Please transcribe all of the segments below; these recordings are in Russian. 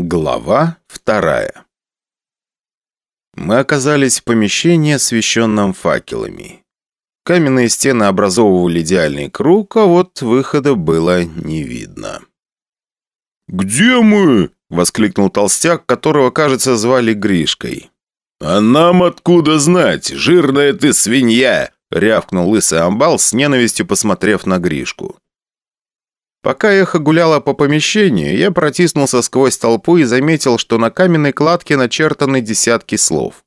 Глава вторая Мы оказались в помещении, освещенном факелами. Каменные стены образовывали идеальный круг, а вот выхода было не видно. «Где мы?» – воскликнул толстяк, которого, кажется, звали Гришкой. «А нам откуда знать, жирная ты свинья!» – рявкнул лысый амбал с ненавистью, посмотрев на Гришку. Пока эхо гуляло по помещению, я протиснулся сквозь толпу и заметил, что на каменной кладке начертаны десятки слов.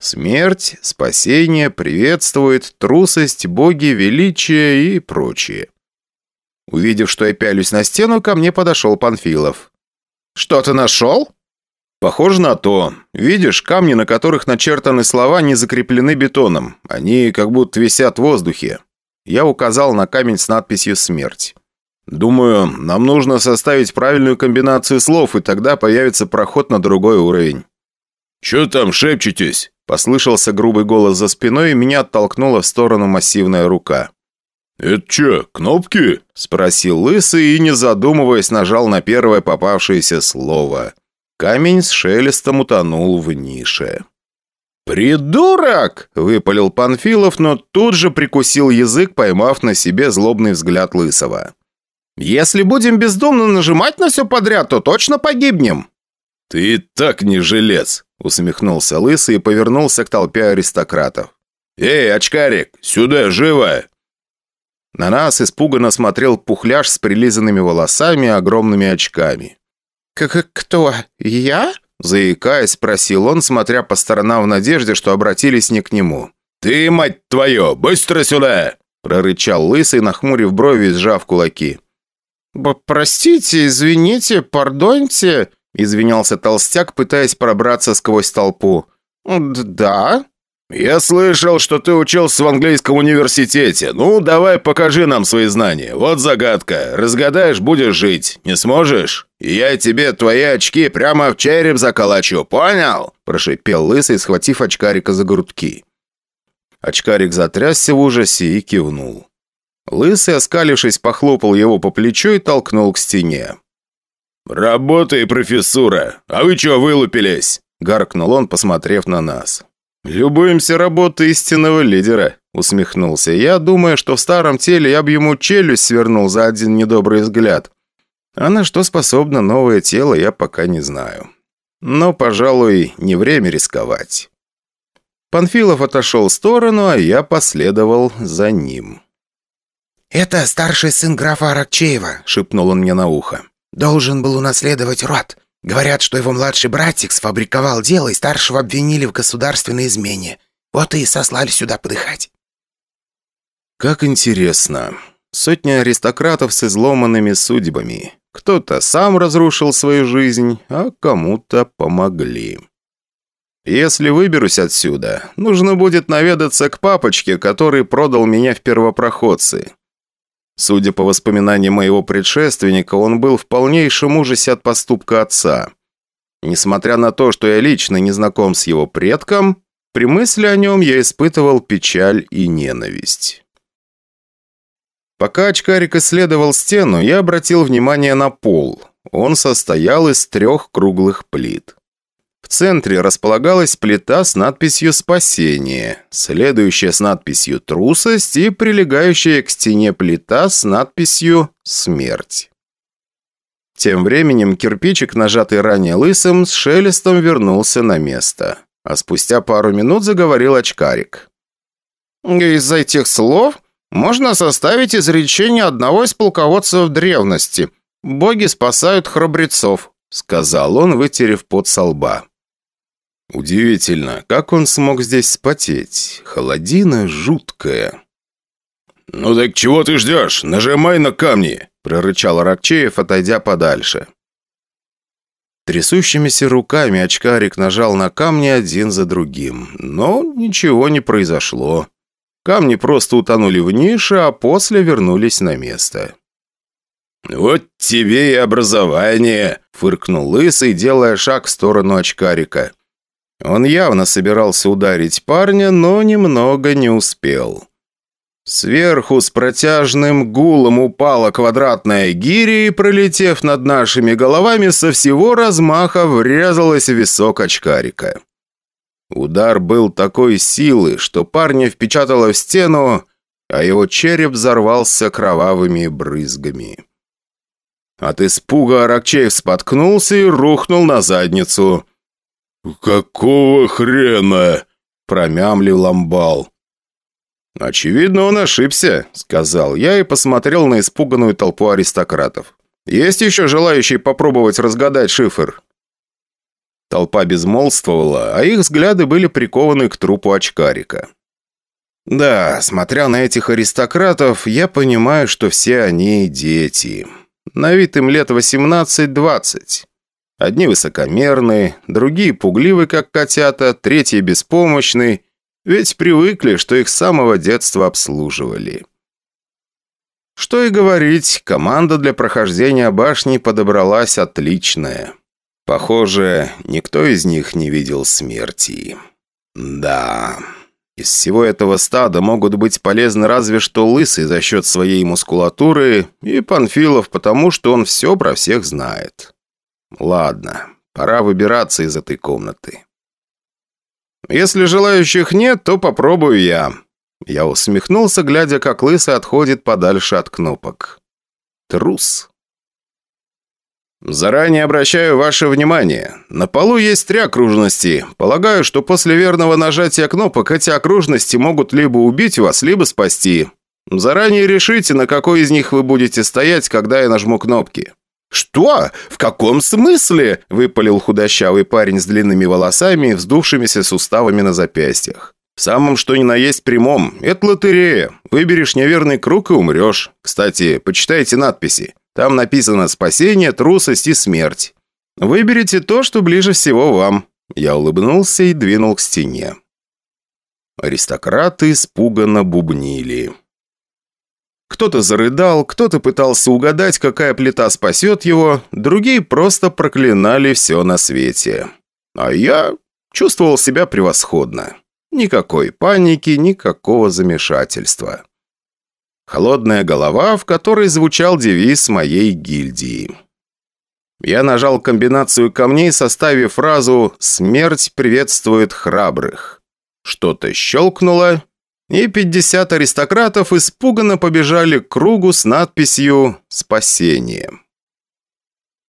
Смерть, спасение, приветствует, трусость, боги, величие и прочее. Увидев, что я пялюсь на стену, ко мне подошел Панфилов. «Что ты нашел?» «Похоже на то. Видишь, камни, на которых начертаны слова, не закреплены бетоном. Они как будто висят в воздухе». Я указал на камень с надписью «Смерть». Думаю, нам нужно составить правильную комбинацию слов, и тогда появится проход на другой уровень». «Че там шепчетесь?» Послышался грубый голос за спиной, и меня оттолкнула в сторону массивная рука. «Это че, кнопки?» Спросил Лысый и, не задумываясь, нажал на первое попавшееся слово. Камень с шелестом утонул в нише. «Придурок!» – выпалил Панфилов, но тут же прикусил язык, поймав на себе злобный взгляд Лысого. Если будем бездумно нажимать на все подряд, то точно погибнем». «Ты так не жилец», — усмехнулся Лысый и повернулся к толпе аристократов. «Эй, очкарик, сюда, живо!» На нас испуганно смотрел пухляж с прилизанными волосами и огромными очками. «К «Кто? Я?» Заикаясь, спросил он, смотря по сторонам в надежде, что обратились не к нему. «Ты, мать твою, быстро сюда!» прорычал Лысый, нахмурив брови и сжав кулаки. «Простите, извините, пардоньте», — извинялся толстяк, пытаясь пробраться сквозь толпу. «Да?» «Я слышал, что ты учился в английском университете. Ну, давай покажи нам свои знания. Вот загадка. Разгадаешь, будешь жить. Не сможешь? я тебе твои очки прямо в череп заколочу, понял?» Прошипел лысый, схватив очкарика за грудки. Очкарик затрясся в ужасе и кивнул. Лысый, оскалившись, похлопал его по плечу и толкнул к стене. «Работай, профессура! А вы чего вылупились?» – гаркнул он, посмотрев на нас. «Любуемся работой истинного лидера», – усмехнулся я, думая, что в старом теле я бы ему челюсть свернул за один недобрый взгляд. А на что способно новое тело, я пока не знаю. Но, пожалуй, не время рисковать. Панфилов отошел в сторону, а я последовал за ним. «Это старший сын графа Аракчеева», — шепнул он мне на ухо. «Должен был унаследовать род. Говорят, что его младший братик сфабриковал дело, и старшего обвинили в государственной измене. Вот и сослали сюда подыхать». «Как интересно. Сотни аристократов с изломанными судьбами. Кто-то сам разрушил свою жизнь, а кому-то помогли». Если выберусь отсюда, нужно будет наведаться к папочке, который продал меня в первопроходцы. Судя по воспоминаниям моего предшественника, он был в полнейшем ужасе от поступка отца. Несмотря на то, что я лично не знаком с его предком, при мысли о нем я испытывал печаль и ненависть. Пока очкарик исследовал стену, я обратил внимание на пол. Он состоял из трех круглых плит. В центре располагалась плита с надписью «Спасение», следующая с надписью «Трусость» и прилегающая к стене плита с надписью «Смерть». Тем временем кирпичик, нажатый ранее лысым, с шелестом вернулся на место. А спустя пару минут заговорил очкарик. «Из этих слов можно составить изречение одного из полководцев древности. Боги спасают храбрецов», — сказал он, вытерев пот со лба. Удивительно, как он смог здесь спотеть. Холодина жуткая. «Ну так чего ты ждешь? Нажимай на камни!» прорычал Аракчеев, отойдя подальше. Трясущимися руками очкарик нажал на камни один за другим, но ничего не произошло. Камни просто утонули в нише, а после вернулись на место. «Вот тебе и образование!» – фыркнул Лысый, делая шаг в сторону очкарика. Он явно собирался ударить парня, но немного не успел. Сверху с протяжным гулом упала квадратная гиря и, пролетев над нашими головами, со всего размаха врезалась в висок очкарика. Удар был такой силы, что парня впечатало в стену, а его череп взорвался кровавыми брызгами. От испуга Аракчеев споткнулся и рухнул на задницу. «Какого хрена?» – промямлил Ламбал. «Очевидно, он ошибся», — сказал я и посмотрел на испуганную толпу аристократов. «Есть еще желающие попробовать разгадать шифр?» Толпа безмолвствовала, а их взгляды были прикованы к трупу очкарика. Да, смотря на этих аристократов, я понимаю, что все они дети. На вид им лет 18-20. Одни высокомерные, другие пугливы, как котята, третьи беспомощные, ведь привыкли, что их с самого детства обслуживали. Что и говорить, команда для прохождения башни подобралась отличная. Похоже, никто из них не видел смерти. Да, из всего этого стада могут быть полезны разве что Лысый за счет своей мускулатуры и Панфилов, потому что он все про всех знает. Ладно, пора выбираться из этой комнаты. Если желающих нет, то попробую я». Я усмехнулся, глядя, как Лысый отходит подальше от кнопок. Трус. «Заранее обращаю ваше внимание. На полу есть три окружности. Полагаю, что после верного нажатия кнопок эти окружности могут либо убить вас, либо спасти. Заранее решите, на какой из них вы будете стоять, когда я нажму кнопки. «Что? В каком смысле?» – выпалил худощавый парень с длинными волосами и вздувшимися суставами на запястьях. «В самом что ни на есть прямом. Это лотерея. Выберешь неверный круг и умрешь. Кстати, почитайте надписи. Там написано «Спасение, трусость и смерть». Выберите то, что ближе всего вам». Я улыбнулся и двинул к стене. Аристократы испуганно бубнили. Кто-то зарыдал, кто-то пытался угадать, какая плита спасет его, другие просто проклинали все на свете. А я чувствовал себя превосходно. Никакой паники, никакого замешательства. Холодная голова, в которой звучал девиз моей гильдии. Я нажал комбинацию камней, составив фразу «Смерть приветствует храбрых». Что-то щелкнуло, и 50 аристократов испуганно побежали к кругу с надписью «Спасение».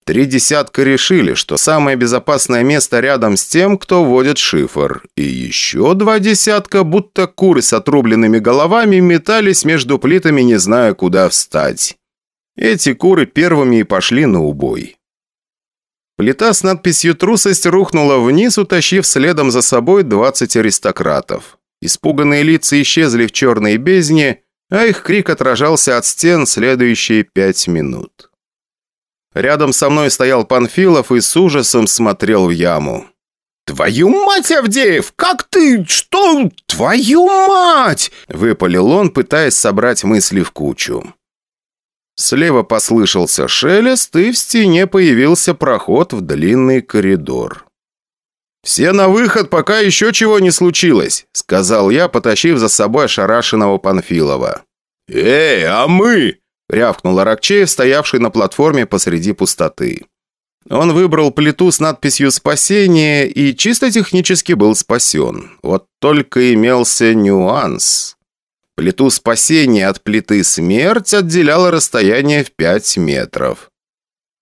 Три десятка решили, что самое безопасное место рядом с тем, кто вводит шифр. И еще два десятка, будто куры с отрубленными головами, метались между плитами, не зная, куда встать. Эти куры первыми и пошли на убой. Плита с надписью «Трусость» рухнула вниз, утащив следом за собой 20 аристократов. Испуганные лица исчезли в черной бездне, а их крик отражался от стен следующие пять минут. Рядом со мной стоял Панфилов и с ужасом смотрел в яму. «Твою мать, Авдеев! Как ты? Что? Твою мать!» Выпалил он, пытаясь собрать мысли в кучу. Слева послышался шелест, и в стене появился проход в длинный коридор. «Все на выход, пока еще чего не случилось», — сказал я, потащив за собой ошарашенного Панфилова. «Эй, а мы?» — рявкнул Аракчеев, стоявший на платформе посреди пустоты. Он выбрал плиту с надписью «Спасение» и чисто технически был спасен. Вот только имелся нюанс. Плиту спасения от плиты смерть отделяло расстояние в 5 метров.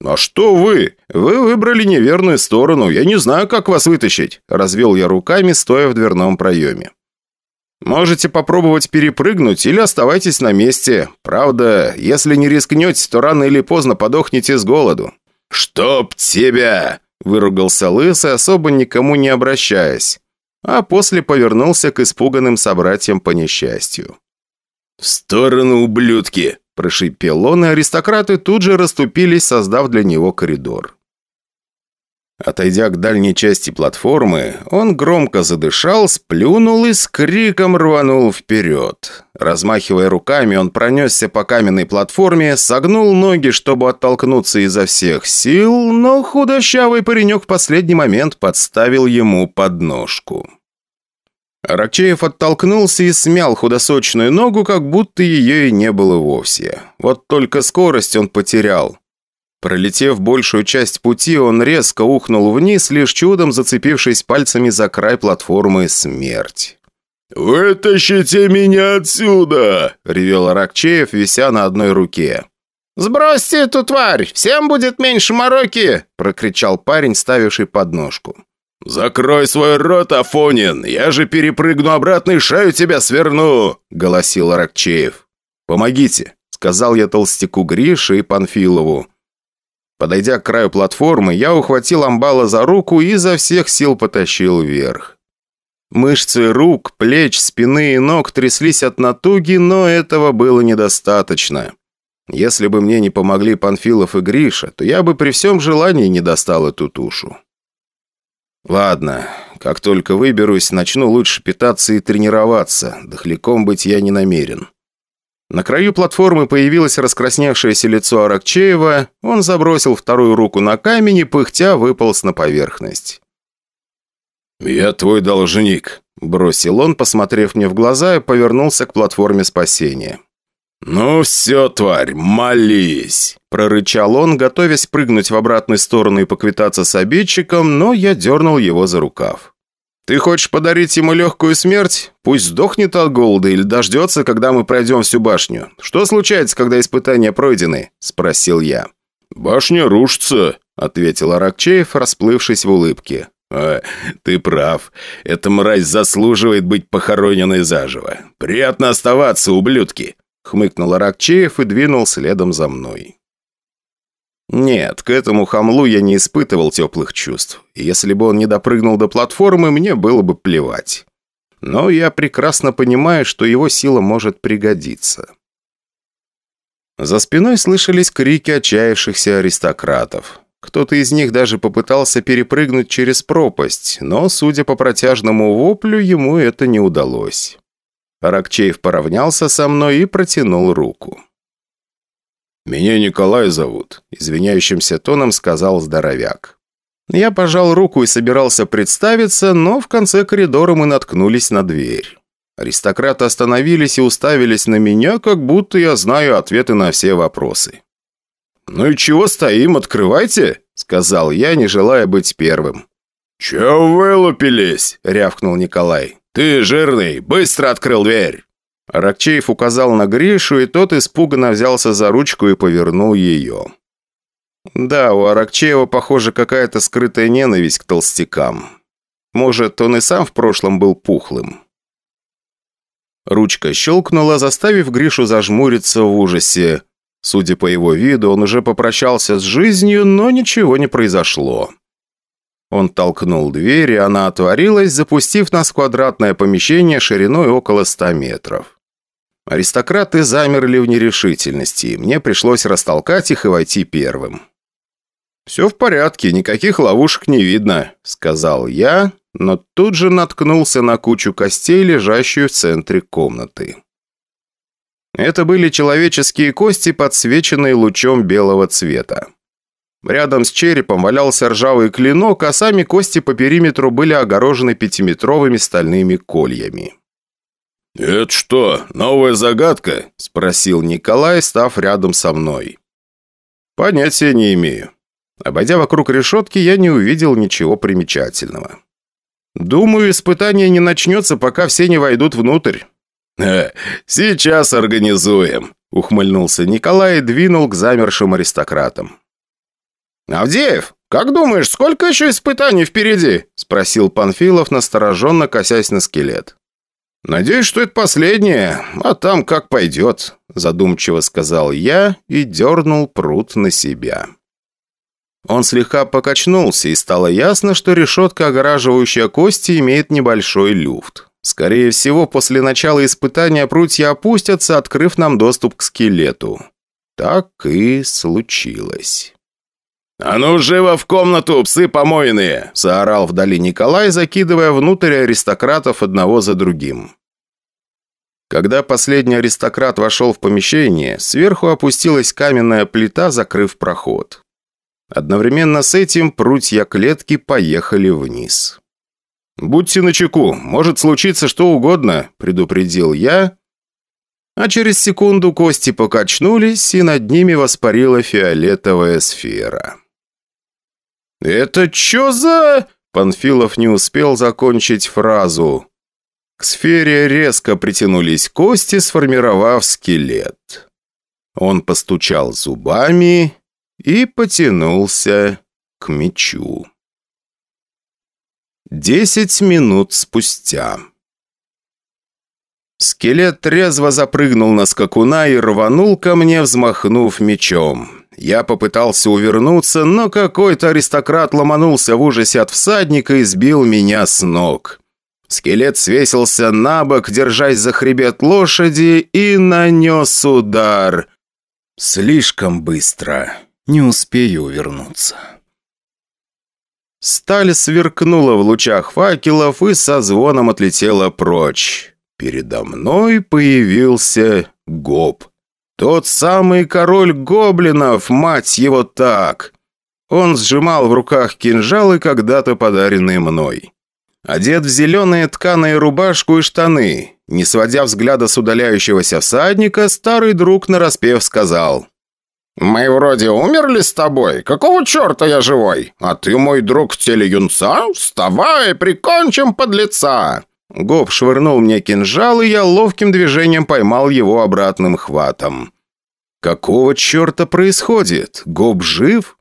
«А что вы? Вы выбрали неверную сторону. Я не знаю, как вас вытащить», – развел я руками, стоя в дверном проеме. «Можете попробовать перепрыгнуть или оставайтесь на месте. Правда, если не рискнете, то рано или поздно подохнете с голоду». «Чтоб тебя!» – выругался Лысый, особо никому не обращаясь. А после повернулся к испуганным собратьям по несчастью. «В сторону, ублюдки!» Прошипел он, и аристократы тут же расступились, создав для него коридор. Отойдя к дальней части платформы, он громко задышал, сплюнул и с криком рванул вперед. Размахивая руками, он пронесся по каменной платформе, согнул ноги, чтобы оттолкнуться изо всех сил, но худощавый паренек в последний момент подставил ему подножку. Аракчеев оттолкнулся и смял худосочную ногу, как будто ее и не было вовсе. Вот только скорость он потерял. Пролетев большую часть пути, он резко ухнул вниз, лишь чудом зацепившись пальцами за край платформы «Смерть». «Вытащите меня отсюда!» – ревел Аракчеев, вися на одной руке. «Сбросьте эту тварь! Всем будет меньше мороки!» – прокричал парень, ставивший подножку. «Закрой свой рот, Афонин! Я же перепрыгну обратно и шею тебя сверну!» – голосил Аракчеев. «Помогите!» – сказал я толстяку Грише и Панфилову. Подойдя к краю платформы, я ухватил амбала за руку и изо всех сил потащил вверх. Мышцы рук, плеч, спины и ног тряслись от натуги, но этого было недостаточно. Если бы мне не помогли Панфилов и Гриша, то я бы при всем желании не достал эту тушу. Ладно, как только выберусь, начну лучше питаться и тренироваться. Дохляком быть я не намерен. На краю платформы появилось раскрасневшееся лицо Аракчеева, он забросил вторую руку на камень и пыхтя выполз на поверхность. «Я твой должник», – бросил он, посмотрев мне в глаза и повернулся к платформе спасения. «Ну все, тварь, молись!» – прорычал он, готовясь прыгнуть в обратную сторону и поквитаться с обидчиком, но я дернул его за рукав. «Ты хочешь подарить ему легкую смерть? Пусть сдохнет от голода или дождется, когда мы пройдем всю башню. Что случается, когда испытания пройдены?» – спросил я. «Башня рушится», – ответил Аракчеев, расплывшись в улыбке. «А, ты прав. Эта мразь заслуживает быть похороненной заживо. Приятно оставаться, ублюдки!» – хмыкнул Аракчеев и двинул следом за мной. Нет, к этому хамлу я не испытывал теплых чувств. если бы он не допрыгнул до платформы, мне было бы плевать. Но я прекрасно понимаю, что его сила может пригодиться. За спиной слышались крики отчаявшихся аристократов. Кто-то из них даже попытался перепрыгнуть через пропасть, но, судя по протяжному воплю, ему это не удалось. Аракчеев поравнялся со мной и протянул руку. «Меня Николай зовут», – извиняющимся тоном сказал здоровяк. Я пожал руку и собирался представиться, но в конце коридора мы наткнулись на дверь. Аристократы остановились и уставились на меня, как будто я знаю ответы на все вопросы. «Ну и чего стоим, открывайте!» – сказал я, не желая быть первым. «Чего вылупились?» – рявкнул Николай. «Ты, жирный, быстро открыл дверь!» Аракчеев указал на Гришу, и тот испуганно взялся за ручку и повернул ее. Да, у Аракчеева, похоже, какая-то скрытая ненависть к толстякам. Может, он и сам в прошлом был пухлым. Ручка щелкнула, заставив Гришу зажмуриться в ужасе. Судя по его виду, он уже попрощался с жизнью, но ничего не произошло. Он толкнул дверь, и она отворилась, запустив нас в квадратное помещение шириной около ста метров. Аристократы замерли в нерешительности, мне пришлось растолкать их и войти первым. «Все в порядке, никаких ловушек не видно», — сказал я, но тут же наткнулся на кучу костей, лежащую в центре комнаты. Это были человеческие кости, подсвеченные лучом белого цвета. Рядом с черепом валялся ржавый клинок, а сами кости по периметру были огорожены пятиметровыми стальными кольями. «Это что, новая загадка?» – спросил Николай, став рядом со мной. «Понятия не имею. Обойдя вокруг решетки, я не увидел ничего примечательного. Думаю, испытание не начнется, пока все не войдут внутрь». «Э, «Сейчас организуем», – ухмыльнулся Николай и двинул к замершим аристократам. «Авдеев, как думаешь, сколько еще испытаний впереди?» – спросил Панфилов, настороженно косясь на скелет. «Надеюсь, что это последнее, а там как пойдет», задумчиво сказал я и дернул пруд на себя. Он слегка покачнулся, и стало ясно, что решетка, огораживающая кости, имеет небольшой люфт. Скорее всего, после начала испытания прутья опустятся, открыв нам доступ к скелету. Так и случилось. «А ну, живо в комнату, псы помойные!» – заорал вдали Николай, закидывая внутрь аристократов одного за другим. Когда последний аристократ вошел в помещение, сверху опустилась каменная плита, закрыв проход. Одновременно с этим прутья клетки поехали вниз. «Будьте начеку, может случиться что угодно», – предупредил я. А через секунду кости покачнулись, и над ними воспарила фиолетовая сфера. «Это чё за...» Панфилов не успел закончить фразу. К сфере резко притянулись кости, сформировав скелет. Он постучал зубами и потянулся к мечу. Десять минут спустя. Скелет трезво запрыгнул на скакуна и рванул ко мне, взмахнув мечом. Я попытался увернуться, но какой-то аристократ ломанулся в ужасе от всадника и сбил меня с ног. Скелет свесился на бок, держась за хребет лошади, и нанес удар. Слишком быстро. Не успею увернуться. Сталь сверкнула в лучах факелов и со звоном отлетела прочь. Передо мной появился Гоб. Тот самый король гоблинов, мать его так. Он сжимал в руках кинжалы, когда-то подаренные мной. Одет в зеленые тканые рубашку и штаны. Не сводя взгляда с удаляющегося всадника, старый друг нараспев сказал. «Мы вроде умерли с тобой. Какого черта я живой? А ты мой друг в теле юнца? Вставай, прикончим подлеца!» Гоб швырнул мне кинжал, и я ловким движением поймал его обратным хватом. «Какого черта происходит? Гоб жив?»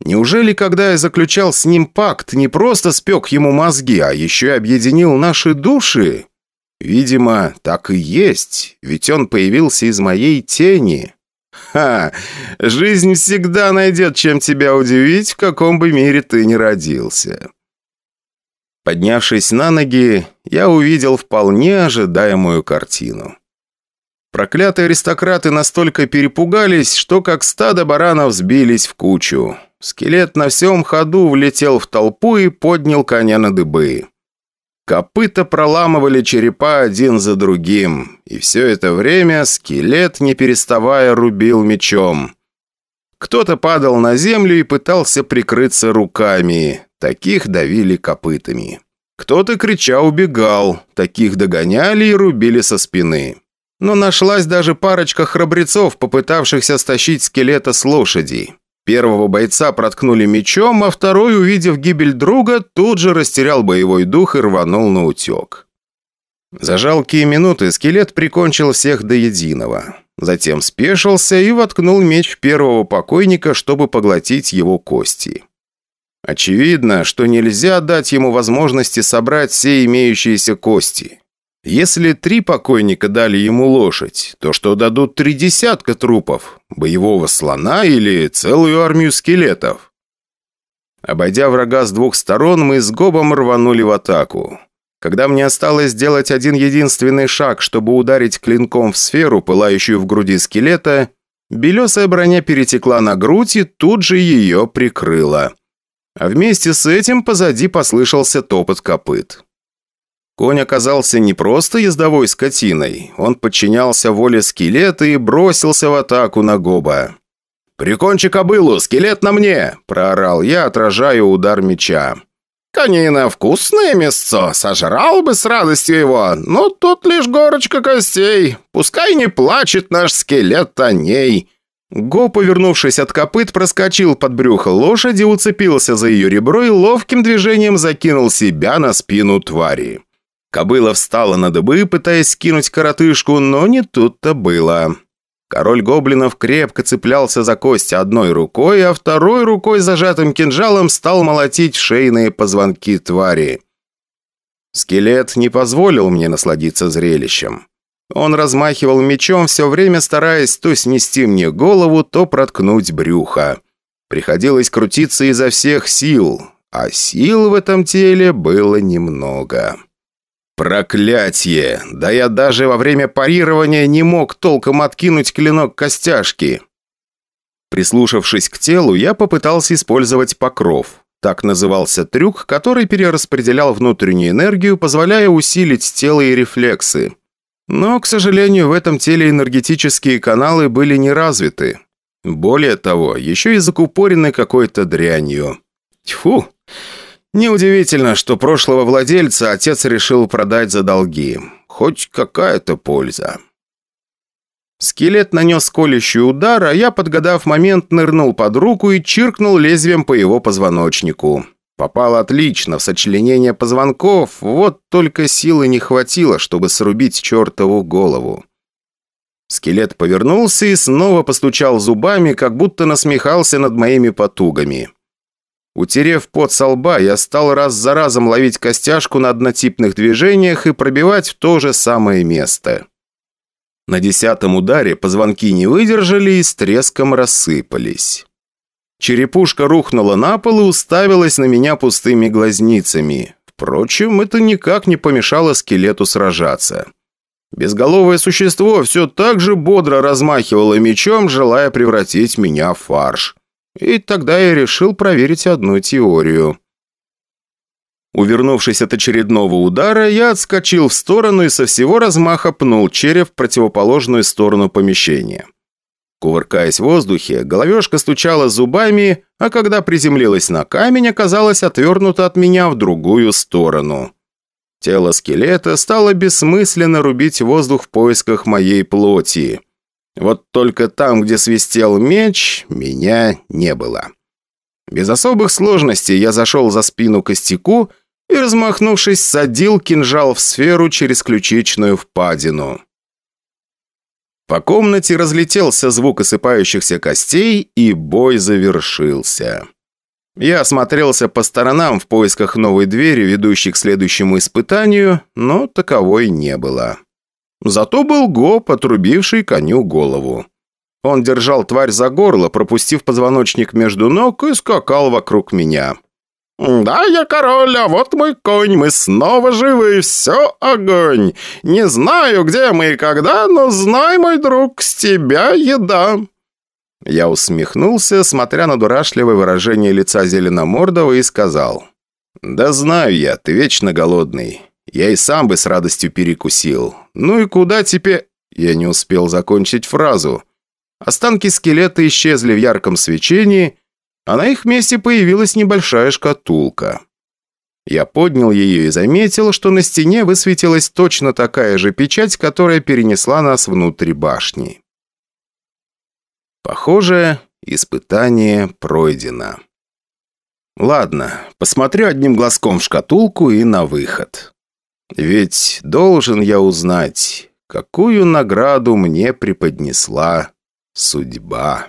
Неужели, когда я заключал с ним пакт, не просто спек ему мозги, а еще и объединил наши души? Видимо, так и есть, ведь он появился из моей тени. Ха! Жизнь всегда найдет, чем тебя удивить, в каком бы мире ты ни родился. Поднявшись на ноги, я увидел вполне ожидаемую картину. Проклятые аристократы настолько перепугались, что как стадо баранов сбились в кучу. Скелет на всем ходу влетел в толпу и поднял коня на дыбы. Копыта проламывали черепа один за другим, и все это время скелет, не переставая, рубил мечом. Кто-то падал на землю и пытался прикрыться руками. Таких давили копытами. Кто-то крича убегал. Таких догоняли и рубили со спины. Но нашлась даже парочка храбрецов, попытавшихся стащить скелета с лошади. Первого бойца проткнули мечом, а второй, увидев гибель друга, тут же растерял боевой дух и рванул на утек. За жалкие минуты скелет прикончил всех до единого. Затем спешился и воткнул меч в первого покойника, чтобы поглотить его кости. Очевидно, что нельзя дать ему возможности собрать все имеющиеся кости. Если три покойника дали ему лошадь, то что дадут три десятка трупов? Боевого слона или целую армию скелетов? Обойдя врага с двух сторон, мы с Гобом рванули в атаку. Когда мне осталось сделать один единственный шаг, чтобы ударить клинком в сферу, пылающую в груди скелета, белесая броня перетекла на грудь и тут же ее прикрыла. А вместе с этим позади послышался топот копыт. Конь оказался не просто ездовой скотиной, он подчинялся воле скелета и бросился в атаку на Гоба. «Прикончи кобылу, скелет на мне!» – проорал я, отражая удар меча. «Конина, вкусное мясцо, сожрал бы с радостью его, но тут лишь горочка костей. Пускай не плачет наш скелет о ней. Го, повернувшись от копыт, проскочил под брюхо лошади, уцепился за ее ребро и ловким движением закинул себя на спину твари. Кобыла встала на дыбы, пытаясь скинуть коротышку, но не тут-то было. Король гоблинов крепко цеплялся за кость одной рукой, а второй рукой зажатым кинжалом стал молотить шейные позвонки твари. Скелет не позволил мне насладиться зрелищем. Он размахивал мечом, все время стараясь то снести мне голову, то проткнуть брюхо. Приходилось крутиться изо всех сил, а сил в этом теле было немного. Проклятье! Да я даже во время парирования не мог толком откинуть клинок костяшки. Прислушавшись к телу, я попытался использовать покров. Так назывался трюк, который перераспределял внутреннюю энергию, позволяя усилить тело и рефлексы. Но, к сожалению, в этом теле энергетические каналы были не развиты. Более того, еще и закупорены какой-то дрянью. Тьфу! Неудивительно, что прошлого владельца отец решил продать за долги. Хоть какая-то польза. Скелет нанес колющий удар, а я, подгадав момент, нырнул под руку и чиркнул лезвием по его позвоночнику. Попал отлично в сочленение позвонков, вот только силы не хватило, чтобы срубить чертову голову. Скелет повернулся и снова постучал зубами, как будто насмехался над моими потугами. Утерев пот со лба, я стал раз за разом ловить костяшку на однотипных движениях и пробивать в то же самое место. На десятом ударе позвонки не выдержали и с треском рассыпались. Черепушка рухнула на пол и уставилась на меня пустыми глазницами. Впрочем, это никак не помешало скелету сражаться. Безголовое существо все так же бодро размахивало мечом, желая превратить меня в фарш. И тогда я решил проверить одну теорию. Увернувшись от очередного удара, я отскочил в сторону и со всего размаха пнул череп в противоположную сторону помещения. Кувыркаясь в воздухе, головешка стучала зубами, а когда приземлилась на камень, оказалась отвернута от меня в другую сторону. Тело скелета стало бессмысленно рубить воздух в поисках моей плоти. Вот только там, где свистел меч, меня не было. Без особых сложностей я зашел за спину костяку и, размахнувшись, садил кинжал в сферу через ключичную впадину. По комнате разлетелся звук осыпающихся костей, и бой завершился. Я осмотрелся по сторонам в поисках новой двери, ведущей к следующему испытанию, но таковой не было. Зато был Гоп, отрубивший коню голову. Он держал тварь за горло, пропустив позвоночник между ног и скакал вокруг меня. «Да, я король, а вот мой конь, мы снова живы, все огонь. Не знаю, где мы и когда, но знай, мой друг, с тебя еда». Я усмехнулся, смотря на дурашливое выражение лица Зеленомордова и сказал. «Да знаю я, ты вечно голодный. Я и сам бы с радостью перекусил. Ну и куда теперь...» Я не успел закончить фразу. Останки скелета исчезли в ярком свечении, а на их месте появилась небольшая шкатулка. Я поднял ее и заметил, что на стене высветилась точно такая же печать, которая перенесла нас внутрь башни. Похоже, испытание пройдено. Ладно, посмотрю одним глазком в шкатулку и на выход. Ведь должен я узнать, какую награду мне преподнесла судьба.